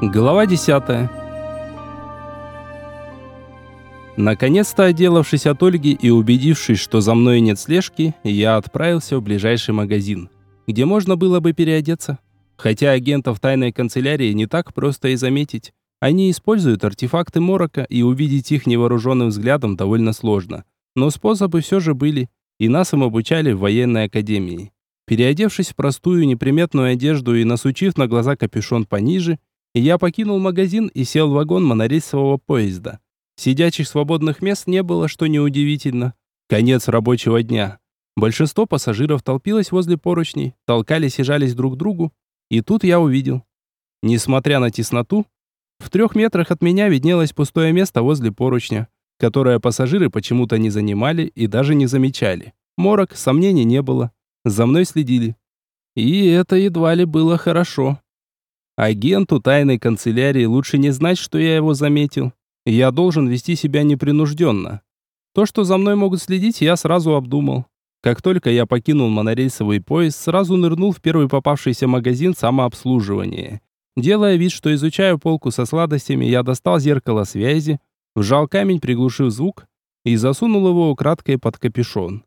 Глава 10. Наконец-то отделавшись от Ольги и убедившись, что за мной нет слежки, я отправился в ближайший магазин, где можно было бы переодеться. Хотя агентов тайной канцелярии не так просто и заметить. Они используют артефакты Морока, и увидеть их невооруженным взглядом довольно сложно. Но способы все же были, и нас им обучали в военной академии. Переодевшись в простую неприметную одежду и насучив на глаза капюшон пониже, я покинул магазин и сел в вагон монорельсового поезда. Сидячих свободных мест не было, что неудивительно. Конец рабочего дня. Большинство пассажиров толпилось возле поручней, толкались и жались друг к другу. И тут я увидел. Несмотря на тесноту, в трех метрах от меня виднелось пустое место возле поручня, которое пассажиры почему-то не занимали и даже не замечали. Морок, сомнений не было. За мной следили. И это едва ли было хорошо. Агенту тайной канцелярии лучше не знать, что я его заметил. Я должен вести себя непринужденно. То, что за мной могут следить, я сразу обдумал. Как только я покинул монорельсовый поезд, сразу нырнул в первый попавшийся магазин самообслуживания. Делая вид, что изучаю полку со сладостями, я достал зеркало связи, вжал камень, приглушив звук, и засунул его украдкой под капюшон.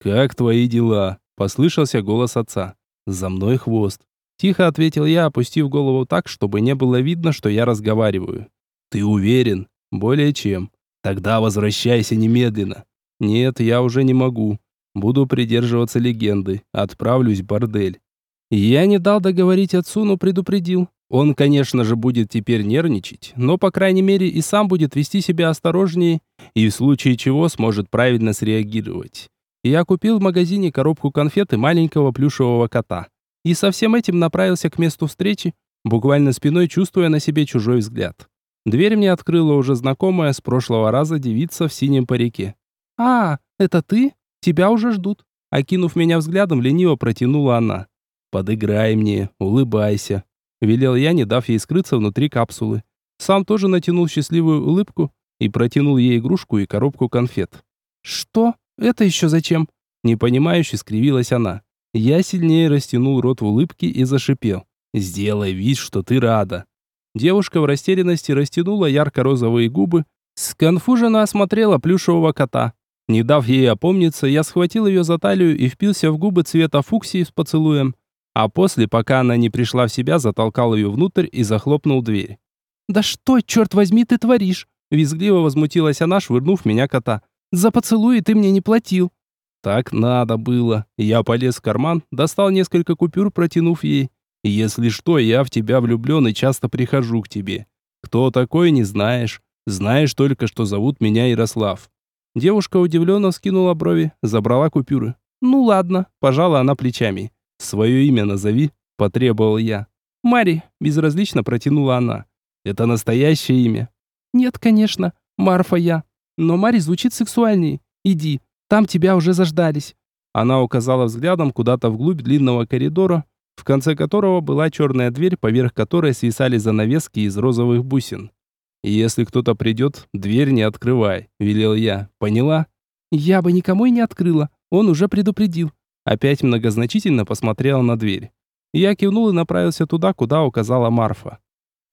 «Как твои дела?» – послышался голос отца. «За мной хвост». Тихо ответил я, опустив голову так, чтобы не было видно, что я разговариваю. «Ты уверен?» «Более чем». «Тогда возвращайся немедленно». «Нет, я уже не могу. Буду придерживаться легенды. Отправлюсь в бордель». Я не дал договорить отцу, но предупредил. Он, конечно же, будет теперь нервничать, но, по крайней мере, и сам будет вести себя осторожнее и в случае чего сможет правильно среагировать. Я купил в магазине коробку конфет и маленького плюшевого кота и со всем этим направился к месту встречи, буквально спиной чувствуя на себе чужой взгляд. Дверь мне открыла уже знакомая с прошлого раза девица в синем парике. «А, это ты? Тебя уже ждут». Окинув меня взглядом, лениво протянула она. «Подыграй мне, улыбайся», — велел я, не дав ей скрыться внутри капсулы. Сам тоже натянул счастливую улыбку и протянул ей игрушку и коробку конфет. «Что? Это еще зачем?» Непонимающе скривилась она. Я сильнее растянул рот в улыбке и зашипел. «Сделай вид, что ты рада». Девушка в растерянности растянула ярко-розовые губы, сконфуженно осмотрела плюшевого кота. Не дав ей опомниться, я схватил ее за талию и впился в губы цвета фуксии с поцелуем. А после, пока она не пришла в себя, затолкал ее внутрь и захлопнул дверь. «Да что, черт возьми, ты творишь?» Визгливо возмутилась она, швырнув меня кота. «За поцелуи ты мне не платил». Так надо было. Я полез в карман, достал несколько купюр, протянув ей. Если что, я в тебя влюблен и часто прихожу к тебе. Кто такой, не знаешь. Знаешь только, что зовут меня Ярослав. Девушка удивленно скинула брови, забрала купюры. Ну ладно, пожала она плечами. Свое имя назови, потребовал я. Мари, безразлично протянула она. Это настоящее имя? Нет, конечно, Марфа я. Но Мари звучит сексуальнее. Иди, там тебя уже заждались». Она указала взглядом куда-то вглубь длинного коридора, в конце которого была черная дверь, поверх которой свисали занавески из розовых бусин. «Если кто-то придет, дверь не открывай», — велел я. «Поняла?» «Я бы никому и не открыла. Он уже предупредил». Опять многозначительно посмотрела на дверь. Я кивнул и направился туда, куда указала Марфа.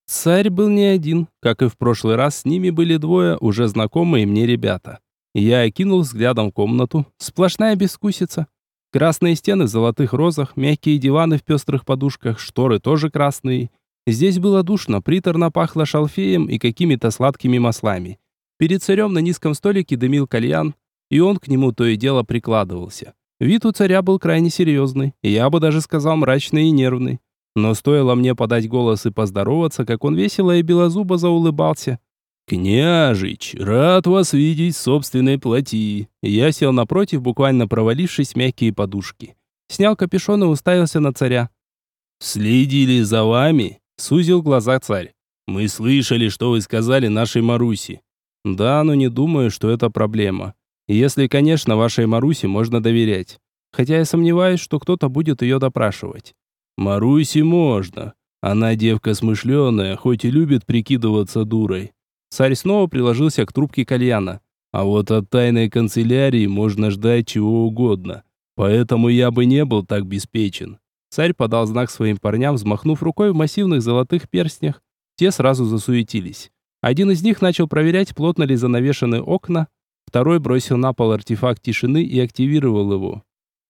Царь был не один, как и в прошлый раз, с ними были двое уже знакомые мне ребята. Я окинул взглядом комнату. Сплошная бескусица. Красные стены в золотых розах, мягкие диваны в пестрых подушках, шторы тоже красные. Здесь было душно, приторно пахло шалфеем и какими-то сладкими маслами. Перед царем на низком столике дымил кальян, и он к нему то и дело прикладывался. Вид у царя был крайне серьезный, я бы даже сказал мрачный и нервный. Но стоило мне подать голос и поздороваться, как он весело и белозубо заулыбался. «Княжич, рад вас видеть в собственной плоти!» Я сел напротив, буквально провалившись в мягкие подушки. Снял капюшон и уставился на царя. «Следили за вами?» — сузил глаза царь. «Мы слышали, что вы сказали нашей Маруси». «Да, но не думаю, что это проблема. Если, конечно, вашей Маруси можно доверять. Хотя я сомневаюсь, что кто-то будет ее допрашивать». «Маруси можно. Она девка смышленая, хоть и любит прикидываться дурой. Царь снова приложился к трубке кальяна. А вот от тайной канцелярии можно ждать чего угодно. Поэтому я бы не был так беспечен. Царь подал знак своим парням, взмахнув рукой в массивных золотых перстнях. Те сразу засуетились. Один из них начал проверять, плотно ли занавешены окна, второй бросил на пол артефакт тишины и активировал его.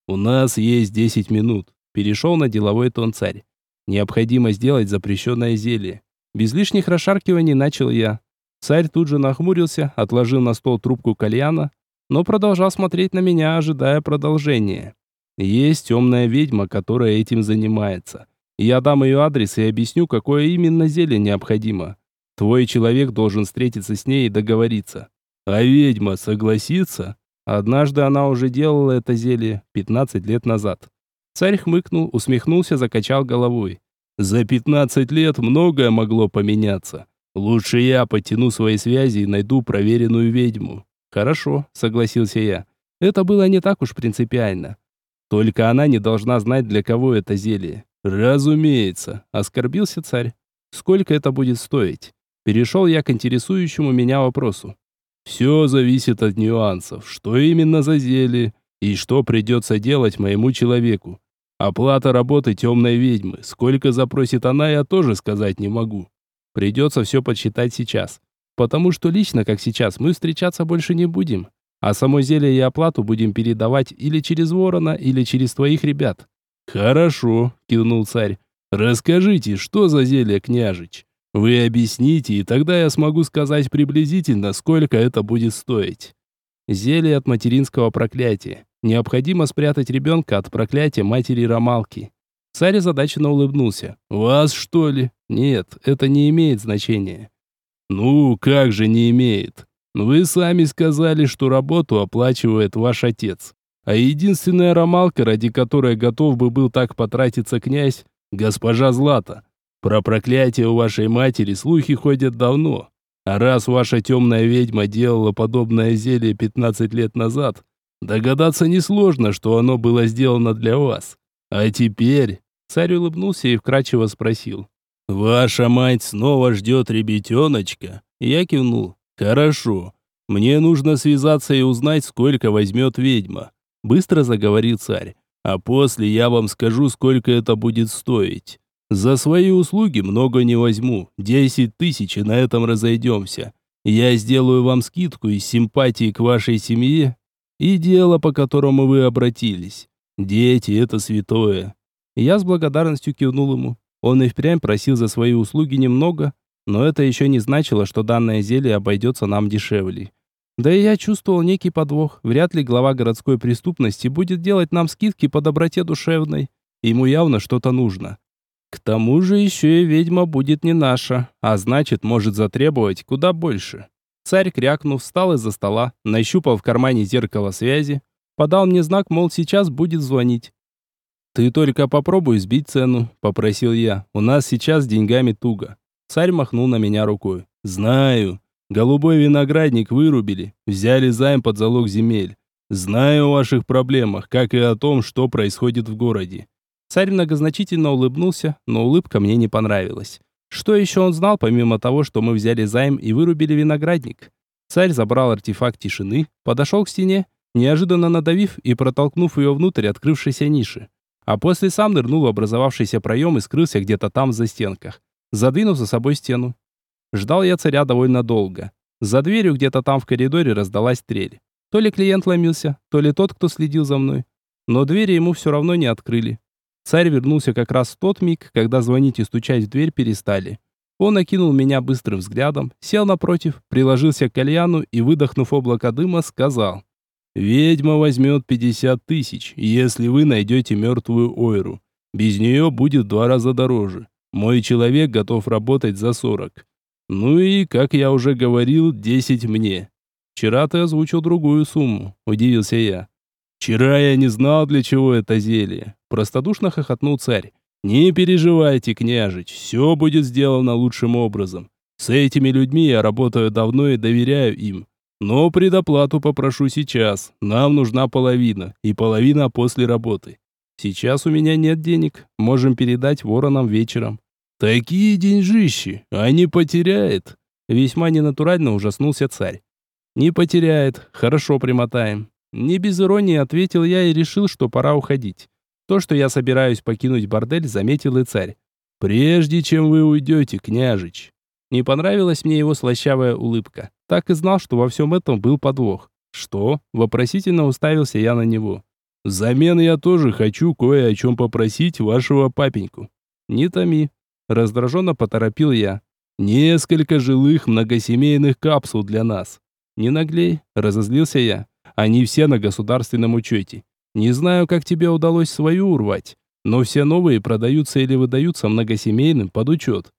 «У нас есть 10 минут», – перешел на деловой тон царь. «Необходимо сделать запрещенное зелье. Без лишних расшаркиваний начал я. Царь тут же нахмурился, отложил на стол трубку кальяна, но продолжал смотреть на меня, ожидая продолжения. Есть темная ведьма, которая этим занимается. Я дам ее адрес и объясню, какое именно зелье необходимо. Твой человек должен встретиться с ней и договориться. А ведьма согласится? Однажды она уже делала это зелье 15 лет назад. Царь хмыкнул, усмехнулся, закачал головой. За 15 лет многое могло поменяться. Лучше я потяну свои связи и найду проверенную ведьму. Хорошо, согласился я. Это было не так уж принципиально. Только она не должна знать, для кого это зелье. Разумеется, оскорбился царь. Сколько это будет стоить? Перешел я к интересующему меня вопросу. Все зависит от нюансов. Что именно за зелье и что придется делать моему человеку. Оплата работы темной ведьмы. Сколько запросит она, я тоже сказать не могу. Придется все подсчитать сейчас. Потому что лично, как сейчас, мы встречаться больше не будем. А само зелье и оплату будем передавать или через ворона, или через твоих ребят. Хорошо, кивнул царь. Расскажите, что за зелье, княжич? Вы объясните, и тогда я смогу сказать приблизительно, сколько это будет стоить. Зелье от материнского проклятия. Необходимо спрятать ребенка от проклятия матери Ромалки. Царь озадаченно улыбнулся. «Вас, что ли?» «Нет, это не имеет значения». «Ну, как же не имеет? Вы сами сказали, что работу оплачивает ваш отец. А единственная ромалка, ради которой готов бы был так потратиться князь, госпожа Злата. Про проклятие у вашей матери слухи ходят давно. А раз ваша темная ведьма делала подобное зелье 15 лет назад, догадаться несложно, что оно было сделано для вас. А теперь...» Царь улыбнулся и вкрадчиво спросил. «Ваша мать снова ждет ребятеночка?» Я кивнул. «Хорошо. Мне нужно связаться и узнать, сколько возьмет ведьма», — быстро заговорил царь. «А после я вам скажу, сколько это будет стоить. За свои услуги много не возьму, десять тысяч, и на этом разойдемся. Я сделаю вам скидку из симпатии к вашей семье и дело, по которому вы обратились. Дети — это святое». Я с благодарностью кивнул ему. Он и впрямь просил за свои услуги немного, но это еще не значило, что данное зелье обойдется нам дешевле. Да и я чувствовал некий подвох. Вряд ли глава городской преступности будет делать нам скидки по доброте душевной. Ему явно что-то нужно. К тому же еще и ведьма будет не наша, а значит, может затребовать куда больше. Царь, крякнув, встал из-за стола, нащупал в кармане зеркало связи, подал мне знак, мол, сейчас будет звонить. «Ты только попробуй сбить цену», — попросил я. «У нас сейчас с деньгами туго». Царь махнул на меня рукой. «Знаю. Голубой виноградник вырубили. Взяли займ под залог земель. Знаю о ваших проблемах, как и о том, что происходит в городе». Царь многозначительно улыбнулся, но улыбка мне не понравилась. Что еще он знал, помимо того, что мы взяли займ и вырубили виноградник? Царь забрал артефакт тишины, подошел к стене, неожиданно надавив и протолкнув ее внутрь открывшейся ниши. А после сам нырнул в образовавшийся проем и скрылся где-то там в застенках задвинув за собой стену. Ждал я царя довольно долго. За дверью где-то там в коридоре раздалась трель. То ли клиент ломился, то ли тот, кто следил за мной. Но двери ему все равно не открыли. Царь вернулся как раз в тот миг, когда звонить и стучать в дверь перестали. Он окинул меня быстрым взглядом, сел напротив, приложился к кальяну и, выдохнув облако дыма, сказал. «Ведьма возьмет пятьдесят тысяч, если вы найдете мертвую Ойру. Без нее будет в два раза дороже. Мой человек готов работать за 40. Ну и, как я уже говорил, 10 мне. Вчера ты озвучил другую сумму, удивился я. Вчера я не знал, для чего это зелье. Простодушно хохотнул царь. Не переживайте, княжич, все будет сделано лучшим образом. С этими людьми я работаю давно и доверяю им. Но предоплату попрошу сейчас. Нам нужна половина, и половина после работы. Сейчас у меня нет денег, можем передать воронам вечером. Такие деньжищи, а не потеряет. Весьма ненатурально ужаснулся царь. Не потеряет, хорошо примотаем. Не без иронии ответил я и решил, что пора уходить. То, что я собираюсь покинуть бордель, заметил и царь. Прежде чем вы уйдете, княжич, Не понравилась мне его слащавая улыбка. Так и знал, что во всем этом был подвох. «Что?» – вопросительно уставился я на него. «Взамен я тоже хочу кое о чем попросить вашего папеньку». «Не томи». Раздраженно поторопил я. «Несколько жилых многосемейных капсул для нас». «Не наглей», – разозлился я. «Они все на государственном учете. Не знаю, как тебе удалось свою урвать, но все новые продаются или выдаются многосемейным под учет.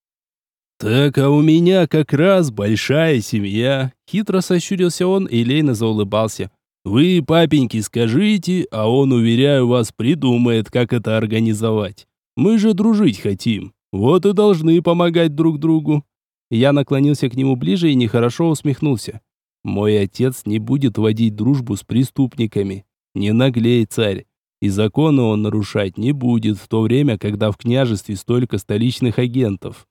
«Так, а у меня как раз большая семья», — хитро сощурился он и лейно заулыбался. «Вы, папеньки, скажите, а он, уверяю вас, придумает, как это организовать. Мы же дружить хотим, вот и должны помогать друг другу». Я наклонился к нему ближе и нехорошо усмехнулся. «Мой отец не будет водить дружбу с преступниками. Не наглей, царь. И законы он нарушать не будет в то время, когда в княжестве столько столичных агентов.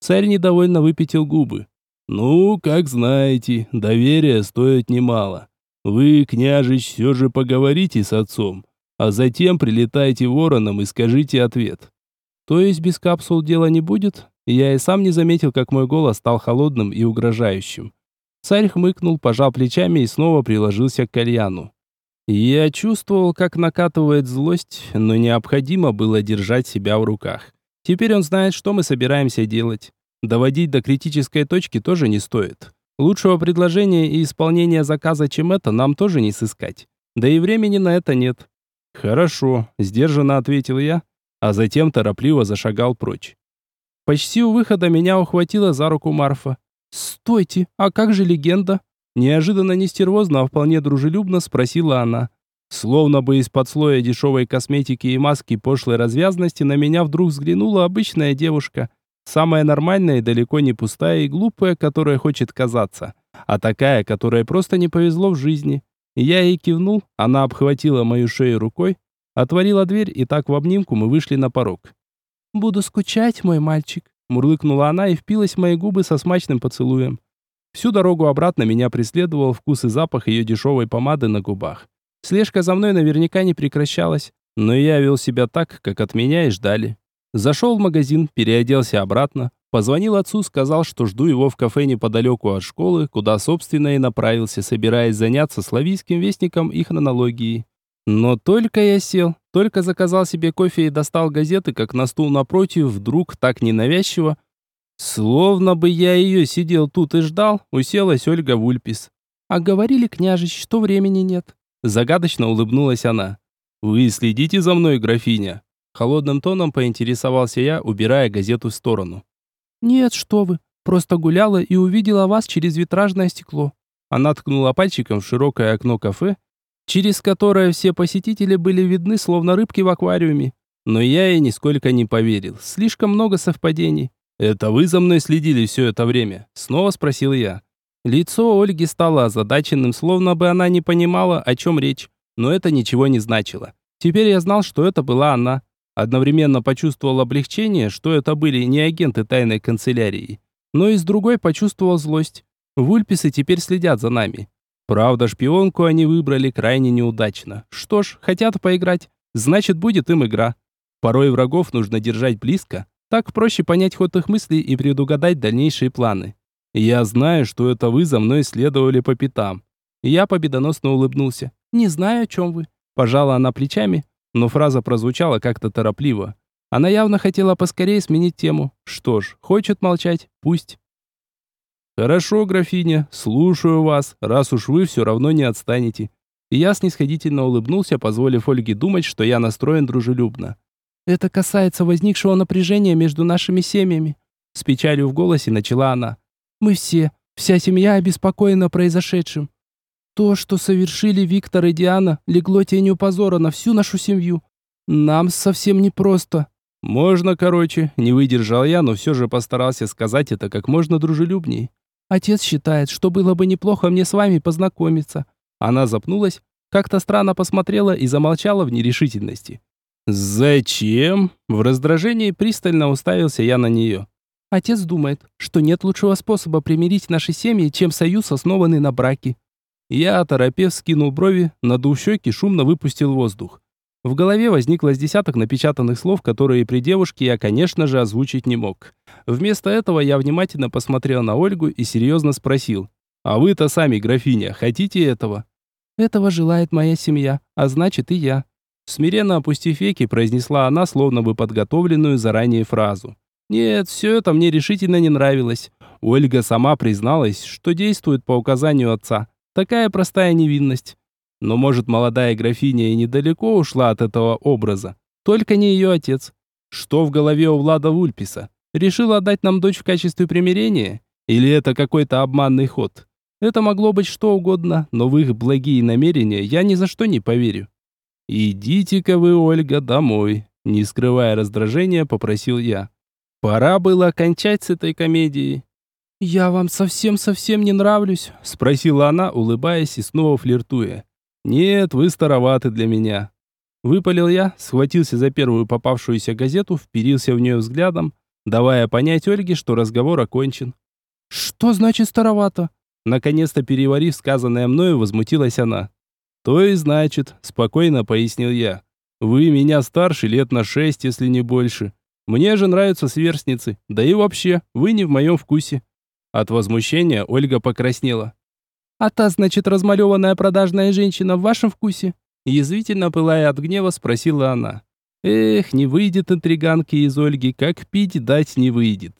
Царь недовольно выпятил губы. Ну, как знаете, доверие стоит немало. Вы, княжич, все же поговорите с отцом, а затем прилетайте вороном и скажите ответ. То есть без капсул дела не будет? Я и сам не заметил, как мой голос стал холодным и угрожающим. Царь хмыкнул, пожал плечами и снова приложился к кальяну. Я чувствовал, как накатывает злость, но необходимо было держать себя в руках. Теперь он знает, что мы собираемся делать. Доводить до критической точки тоже не стоит. Лучшего предложения и исполнения заказа, чем это, нам тоже не сыскать. Да и времени на это нет. Хорошо, сдержанно ответил я, а затем торопливо зашагал прочь. Почти у выхода меня ухватила за руку Марфа. «Стойте, а как же легенда?» Неожиданно нестервозно, а вполне дружелюбно спросила она. Словно бы из-под слоя дешевой косметики и маски пошлой развязности на меня вдруг взглянула обычная девушка. Самая нормальная и далеко не пустая и глупая, которая хочет казаться. А такая, которая просто не повезло в жизни. Я ей кивнул, она обхватила мою шею рукой, отворила дверь, и так в обнимку мы вышли на порог. «Буду скучать, мой мальчик», — мурлыкнула она и впилась в мои губы со смачным поцелуем. Всю дорогу обратно меня преследовал вкус и запах ее дешевой помады на губах. Слежка за мной наверняка не прекращалась, но я вел себя так, как от меня и ждали. Зашел в магазин, переоделся обратно, позвонил отцу, сказал, что жду его в кафе неподалеку от школы, куда, собственно, и направился, собираясь заняться славийским вестником и хронологией. Но только я сел, только заказал себе кофе и достал газеты, как на стул напротив, вдруг так ненавязчиво, Словно бы я ее сидел тут и ждал, уселась Ольга Вульпис. А говорили, княжич, что времени нет. Загадочно улыбнулась она. «Вы следите за мной, графиня?» Холодным тоном поинтересовался я, убирая газету в сторону. «Нет, что вы. Просто гуляла и увидела вас через витражное стекло». Она ткнула пальчиком в широкое окно кафе, через которое все посетители были видны, словно рыбки в аквариуме. Но я ей нисколько не поверил. Слишком много совпадений. «Это вы за мной следили все это время?» Снова спросил я. Лицо Ольги стало озадаченным, словно бы она не понимала, о чем речь. Но это ничего не значило. Теперь я знал, что это была она. Одновременно почувствовал облегчение, что это были не агенты тайной канцелярии. Но и с другой почувствовал злость. Вульписы теперь следят за нами. Правда, шпионку они выбрали крайне неудачно. Что ж, хотят поиграть, значит будет им игра. Порой врагов нужно держать близко, так проще понять ход их мыслей и предугадать дальнейшие планы. Я знаю, что это вы за мной следовали по пятам. Я победоносно улыбнулся. Не знаю, о чем вы. Пожала она плечами, но фраза прозвучала как-то торопливо. Она явно хотела поскорее сменить тему. Что ж, хочет молчать, пусть. Хорошо, графиня, слушаю вас, раз уж вы все равно не отстанете. я снисходительно улыбнулся, позволив Ольге думать, что я настроен дружелюбно. Это касается возникшего напряжения между нашими семьями. С печалью в голосе начала она. Мы все, вся семья обеспокоена произошедшим. То, что совершили Виктор и Диана, легло тенью позора на всю нашу семью. Нам совсем непросто. Можно короче, не выдержал я, но все же постарался сказать это как можно дружелюбнее. Отец считает, что было бы неплохо мне с вами познакомиться. Она запнулась, как-то странно посмотрела и замолчала в нерешительности. «Зачем?» В раздражении пристально уставился я на нее. Отец думает, что нет лучшего способа примирить наши семьи, чем союз, основанный на браке. Я, оторопев, скинул брови, надув щеки, шумно выпустил воздух. В голове возникло с десяток напечатанных слов, которые при девушке я, конечно же, озвучить не мог. Вместо этого я внимательно посмотрел на Ольгу и серьезно спросил. «А вы-то сами, графиня, хотите этого?» «Этого желает моя семья, а значит и я». Смиренно опустив веки, произнесла она, словно бы подготовленную заранее фразу. «Нет, все это мне решительно не нравилось. Ольга сама призналась, что действует по указанию отца. Такая простая невинность. Но, может, молодая графиня и недалеко ушла от этого образа. Только не ее отец. Что в голове у Влада Вульписа? Решил отдать нам дочь в качестве примирения? Или это какой-то обманный ход? Это могло быть что угодно, но в их благие намерения я ни за что не поверю. «Идите-ка вы, Ольга, домой», — не скрывая раздражения, попросил я. Пора было кончать с этой комедией. «Я вам совсем-совсем не нравлюсь?» — спросила она, улыбаясь и снова флиртуя. «Нет, вы староваты для меня». Выпалил я, схватился за первую попавшуюся газету, вперился в нее взглядом, давая понять Ольге, что разговор окончен. «Что значит старовато?» Наконец-то переварив сказанное мною, возмутилась она. «То и значит», — спокойно пояснил я. «Вы меня старше лет на шесть, если не больше. Мне же нравятся сверстницы, да и вообще, вы не в моем вкусе». От возмущения Ольга покраснела. «А та, значит, размалеванная продажная женщина в вашем вкусе?» Язвительно пылая от гнева, спросила она. «Эх, не выйдет интриганки из Ольги, как пить дать не выйдет».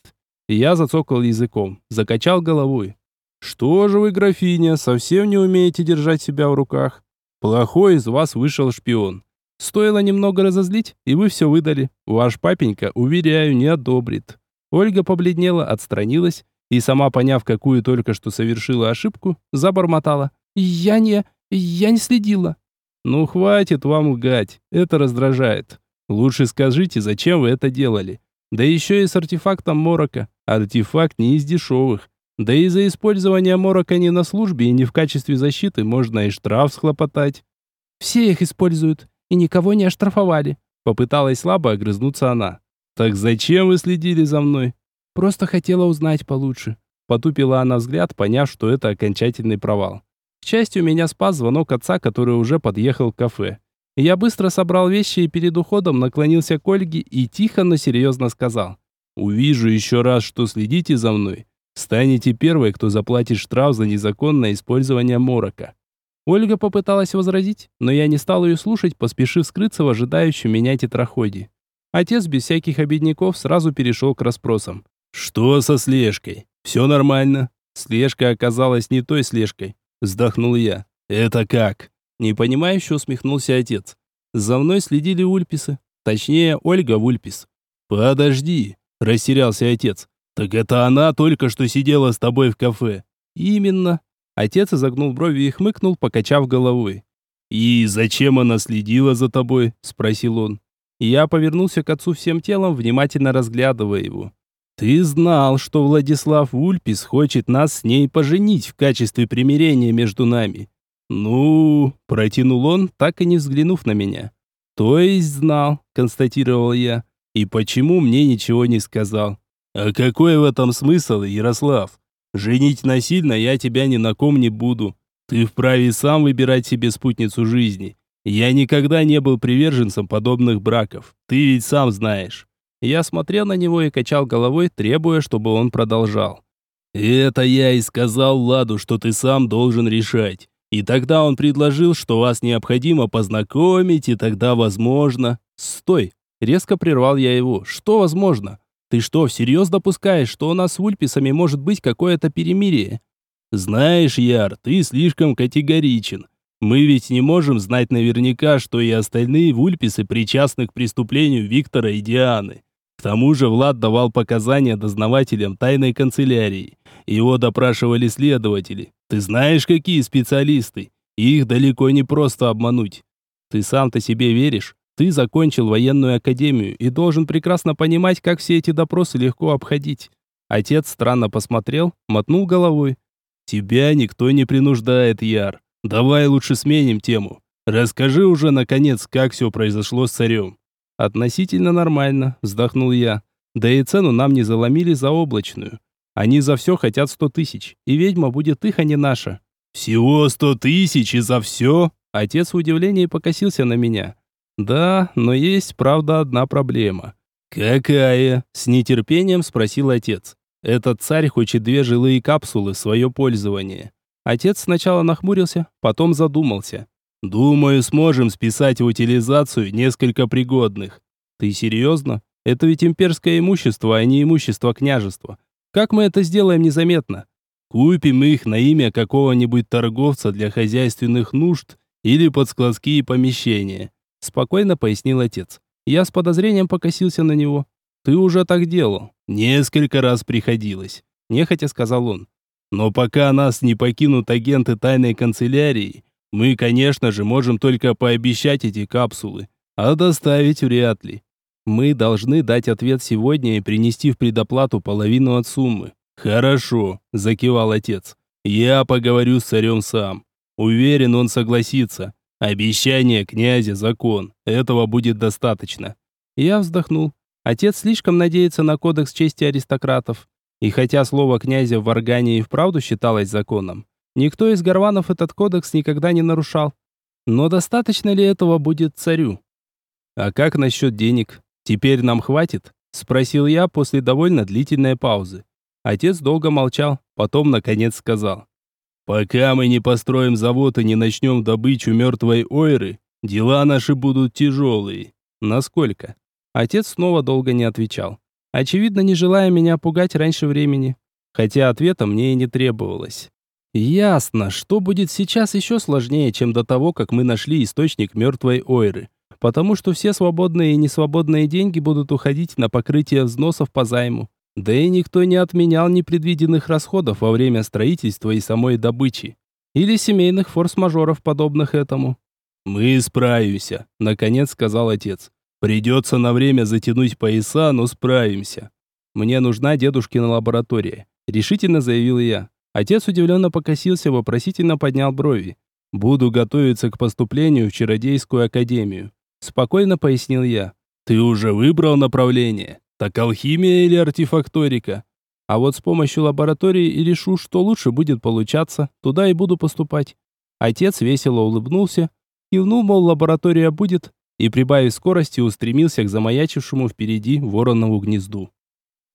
Я зацокал языком, закачал головой. «Что же вы, графиня, совсем не умеете держать себя в руках? Плохой из вас вышел шпион. Стоило немного разозлить, и вы все выдали. Ваш папенька, уверяю, не одобрит». Ольга побледнела, отстранилась и, сама поняв, какую только что совершила ошибку, забормотала. «Я не... я не следила». «Ну, хватит вам лгать, это раздражает. Лучше скажите, зачем вы это делали? Да еще и с артефактом Морока. Артефакт не из дешевых. Да и за использование Морока не на службе и не в качестве защиты можно и штраф схлопотать». «Все их используют, и никого не оштрафовали», попыталась слабо огрызнуться она. «Так зачем вы следили за мной? Просто хотела узнать получше. Потупила она взгляд, поняв, что это окончательный провал. К счастью, меня спас звонок отца, который уже подъехал к кафе. Я быстро собрал вещи и перед уходом наклонился к Ольге и тихо, но серьезно сказал. «Увижу еще раз, что следите за мной. Станете первой, кто заплатит штраф за незаконное использование морока». Ольга попыталась возразить, но я не стал ее слушать, поспешив скрыться в ожидающем меня тетраходе. Отец без всяких обидников сразу перешел к расспросам. «Что со слежкой? Все нормально?» Слежка оказалась не той слежкой. Вздохнул я. «Это как?» Непонимающе усмехнулся отец. «За мной следили ульписы. Точнее, Ольга Вульпис». «Подожди», растерялся отец. «Так это она только что сидела с тобой в кафе?» «Именно». Отец изогнул брови и хмыкнул, покачав головой. «И зачем она следила за тобой?» спросил он. Я повернулся к отцу всем телом, внимательно разглядывая его. Ты знал, что Владислав Ульпис хочет нас с ней поженить в качестве примирения между нами. Ну, протянул он, так и не взглянув на меня. То есть знал, констатировал я. И почему мне ничего не сказал? А какой в этом смысл, Ярослав? Женить насильно я тебя ни на ком не буду. Ты вправе сам выбирать себе спутницу жизни. Я никогда не был приверженцем подобных браков. Ты ведь сам знаешь. Я смотрел на него и качал головой, требуя, чтобы он продолжал. «Это я и сказал Ладу, что ты сам должен решать. И тогда он предложил, что вас необходимо познакомить, и тогда возможно...» «Стой!» Резко прервал я его. «Что возможно? Ты что, всерьез допускаешь, что у нас с Ульписами может быть какое-то перемирие?» «Знаешь, Яр, ты слишком категоричен. Мы ведь не можем знать наверняка, что и остальные Вульписы причастны к преступлению Виктора и Дианы. К тому же Влад давал показания дознавателям тайной канцелярии. Его допрашивали следователи. Ты знаешь, какие специалисты? Их далеко не просто обмануть. Ты сам-то себе веришь? Ты закончил военную академию и должен прекрасно понимать, как все эти допросы легко обходить. Отец странно посмотрел, мотнул головой. Тебя никто не принуждает, Яр. Давай лучше сменим тему. Расскажи уже, наконец, как все произошло с царем. «Относительно нормально», – вздохнул я. «Да и цену нам не заломили за облачную. Они за все хотят сто тысяч, и ведьма будет их, а не наша». «Всего сто тысяч и за все?» Отец в удивлении покосился на меня. Да, но есть, правда, одна проблема. Какая? С нетерпением спросил отец. Этот царь хочет две жилые капсулы в свое пользование. Отец сначала нахмурился, потом задумался. Думаю, сможем списать в утилизацию несколько пригодных. Ты серьезно? Это ведь имперское имущество, а не имущество княжества. Как мы это сделаем незаметно? Купим их на имя какого-нибудь торговца для хозяйственных нужд или под складские помещения, спокойно пояснил отец. Я с подозрением покосился на него. Ты уже так делал. Несколько раз приходилось, нехотя сказал он. Но пока нас не покинут агенты тайной канцелярии, мы, конечно же, можем только пообещать эти капсулы, а доставить вряд ли. Мы должны дать ответ сегодня и принести в предоплату половину от суммы. Хорошо, закивал отец. Я поговорю с царем сам. Уверен, он согласится. Обещание князя закон. Этого будет достаточно. Я вздохнул. Отец слишком надеется на кодекс чести аристократов. И хотя слово князя в Варгане и вправду считалось законом, никто из горванов этот кодекс никогда не нарушал. Но достаточно ли этого будет царю? А как насчет денег? «Теперь нам хватит?» – спросил я после довольно длительной паузы. Отец долго молчал, потом наконец сказал. «Пока мы не построим завод и не начнем добычу мертвой ойры, дела наши будут тяжелые». «Насколько?» Отец снова долго не отвечал. Очевидно, не желая меня пугать раньше времени. Хотя ответа мне и не требовалось. Ясно, что будет сейчас еще сложнее, чем до того, как мы нашли источник мертвой ойры потому что все свободные и несвободные деньги будут уходить на покрытие взносов по займу. Да и никто не отменял непредвиденных расходов во время строительства и самой добычи. Или семейных форс-мажоров, подобных этому. «Мы справимся», — наконец сказал отец. «Придется на время затянуть пояса, но справимся». «Мне нужна дедушкина лаборатория», — решительно заявил я. Отец удивленно покосился, вопросительно поднял брови. «Буду готовиться к поступлению в Чародейскую академию. Спокойно пояснил я. Ты уже выбрал направление? Так алхимия или артефакторика? А вот с помощью лаборатории и решу, что лучше будет получаться, туда и буду поступать. Отец весело улыбнулся, кивнул, мол, лаборатория будет, и, прибавив скорости, устремился к замаячившему впереди воронову гнезду.